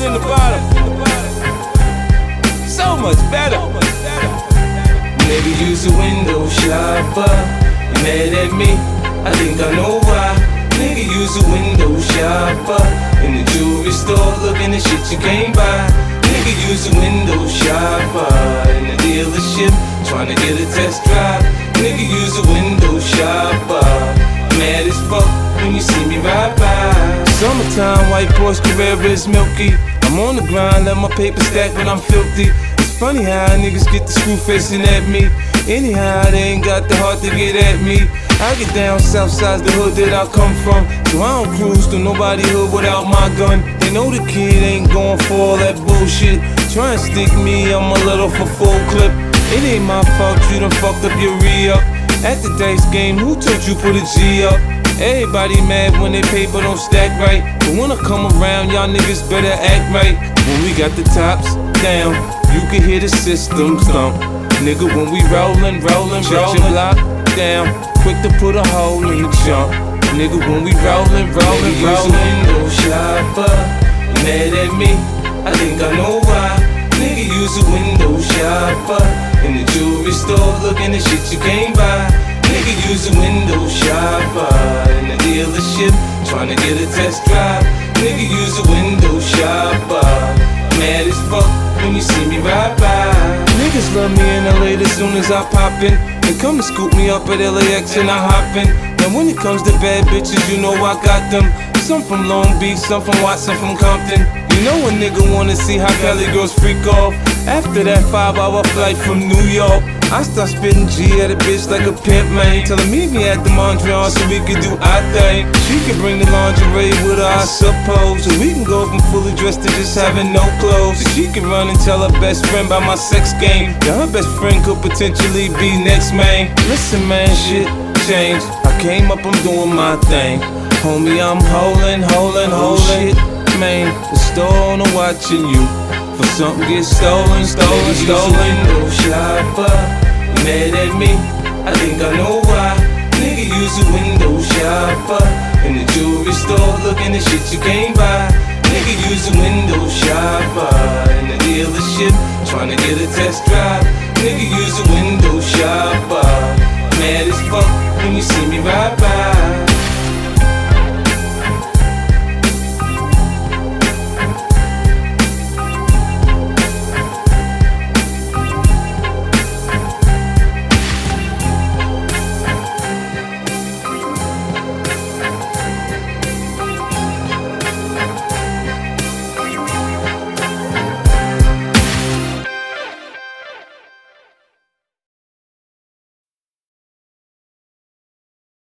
it in the bottom. So much better. Nigga use a window shopper. Mad at me? I think I know why. Nigga use a window shopper. In the jewelry store looking at shit you can't buy. Nigga use a window shopper. In the dealership trying to get a test drive. Nigga use a window shopper. Mad as fuck when you see. Summertime, white Porsche Carrera is milky. I'm on the grind, let my paper stack when I'm filthy. It's funny how niggas get the screw facing at me. Anyhow, they ain't got the heart to get at me. I get down south side the hood that I come from. So I don't cruise to nobody hood without my gun. They know the kid ain't going for all that bullshit. Try and stick me, I'm a little for full clip. It ain't my fault you done fucked up your re up. At the dice game, who told you put a G up? Everybody mad when they paper don't stack right. But when I come around, y'all niggas better act right. When we got the tops down, you can hear the system thump. Nigga, when we rollin', rollin', rollin', block down, quick to put a hole in the jump. Nigga, when we rollin', rollin', Nigga use a rollin'. window shopper. Mad at me? I think I know why. Nigga use a window shopper. In the jewelry store looking at shit you can't buy. Nigga a window shopper. In the dealership trying to get a test drive. Nigga use a window shopper. Mad as fuck when you see me ride by. Niggas love me in LA as soon as I pop in. They come and scoop me up at LAX and I hop in. Now when it comes to bad bitches, you know I got them. Some from Long Beach, some from Watson, from Compton. You know a nigga wanna see how Cali girls freak off. After that five hour flight from New York, I start spitting G at a bitch like a pimp, man. Tell her meet me at the Mondrian so we can do our thing. She can bring the lingerie with her, I suppose. So we can go from fully dressed to just having no clothes. So she can run and tell her best friend about my sex game. Now her best friend could potentially be next, man. Listen, man, shit changed. I came up, I'm doing my thing. Homie, I'm holding, holding, oh, holding. Man, the store owner watching you. For something get stolen, stolen, a stolen. window shopper. Mad at me? I think I know why. Nigga use a window shopper. In the jewelry store looking at shit you can't buy. Nigga use a window shopper. In the dealership trying to get a test drive. Nigga use a window shopper. Mad as fuck when you see me ride by.